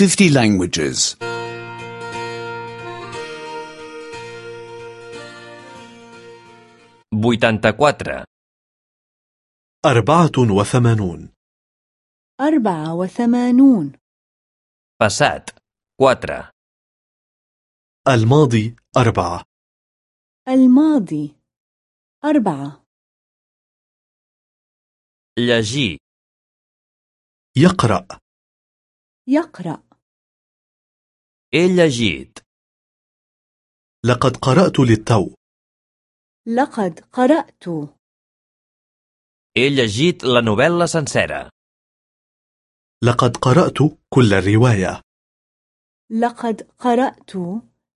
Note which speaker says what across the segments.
Speaker 1: 50 languages.
Speaker 2: 84.
Speaker 3: أربعة وثمانون
Speaker 4: أربعة وثمانون
Speaker 2: Passat. 4.
Speaker 3: الماضي أربعة
Speaker 4: الماضي أربعة
Speaker 2: Llegir.
Speaker 3: يقرأ
Speaker 4: يقرأ
Speaker 2: He llegit.
Speaker 3: لقد قرأت للتو
Speaker 4: لقد قرأت
Speaker 2: He llegit la novel·la sencera.
Speaker 3: لقد قرأت كل الرواية
Speaker 4: لقد قرأت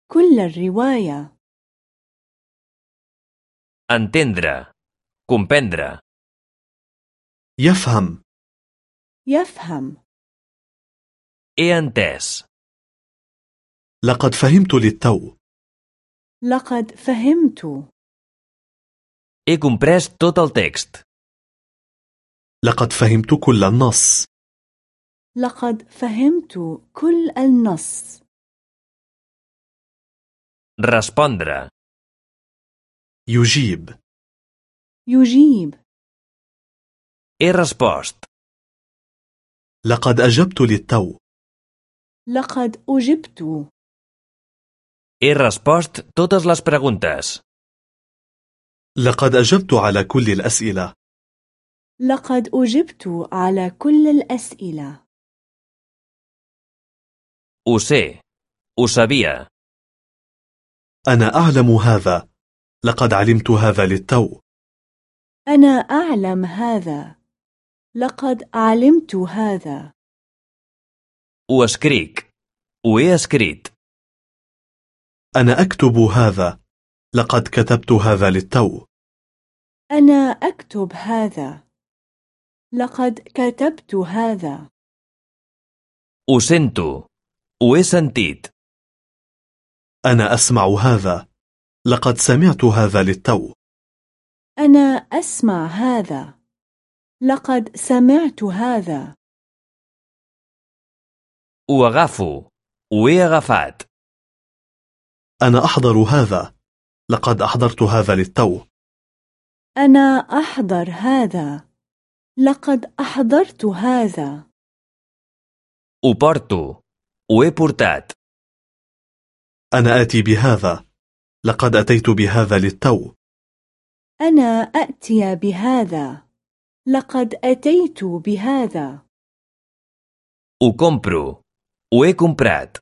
Speaker 4: كل الرواية
Speaker 2: Entendre. Comprendre.
Speaker 3: يفهم
Speaker 4: يفهم
Speaker 2: He entès.
Speaker 3: لقد فهمت للتو.
Speaker 4: لقد فهمت.
Speaker 2: He comprès tot el text.
Speaker 3: لقد فهمت كل النص.
Speaker 4: لقد فهمت كل النص.
Speaker 2: Respondre.
Speaker 3: يجيب.
Speaker 4: يجيب.
Speaker 2: He respost.
Speaker 3: لقد أجبت للتو.
Speaker 4: لقد أجبت.
Speaker 2: He respost totes les preguntes.
Speaker 3: لقد أجبت على كل الأسئلة
Speaker 4: لقد أجبت على كل الأسئلة
Speaker 2: Ho sé. Ho sabia.
Speaker 3: أنا أعلم هذا لقد علمت هذا للتو
Speaker 4: أنا أعلم هذا لقد علمت هذا
Speaker 2: Ho escric. Ho he escrit.
Speaker 3: أنا أكتب هذا لقد كتبت هذا للتو
Speaker 4: أنا أكتب هذا لقد كتبت هذا
Speaker 2: Ho sento. Ho he sentit.
Speaker 3: أنا أسمع هذا لقد سمعت هذا للتو
Speaker 4: أنا أسمع هذا لقد سمعت هذا
Speaker 2: Ho agafo. Ho he agafat.
Speaker 3: أنا أحضر هذا لقد أحضرت هذا للتو
Speaker 4: أنا أحضر هذا لقد أحضرت هذا
Speaker 2: Ho porto. Ho he portat.
Speaker 3: أنا آتي بهذا لقد أتيت بهذا للتو
Speaker 4: أنا أأتي بهذا لقد أتيت بهذا
Speaker 2: Ho compro. Ho he comprat.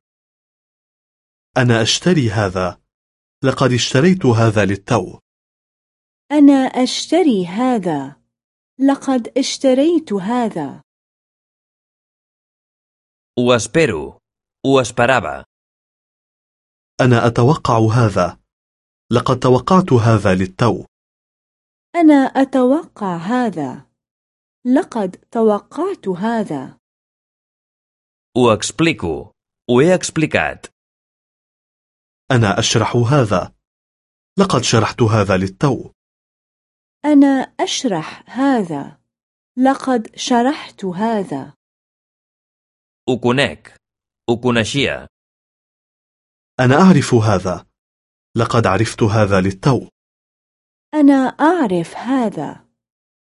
Speaker 3: أنا أشتري هذا لقد اشتريت هذا للتو
Speaker 4: أنا أشتري هذا لقد اشتريت هذا
Speaker 2: Ho espero. Ho esperava.
Speaker 3: أنا أتوقع هذا لقد توقعت هذا للتو
Speaker 4: أنا أتوقع هذا لقد توقعت هذا
Speaker 2: Ho explico. Ho he explicat.
Speaker 3: أنا أشرح هذا. لقد شرحت هذا للتو.
Speaker 4: أنا أشرح هذا. لقد شرحت هذا.
Speaker 2: Ho coneixia.
Speaker 3: أنا أعرف هذا. لقد عرفت هذا للتو.
Speaker 4: أنا أعرف هذا.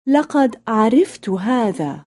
Speaker 4: لقد عرفت هذا.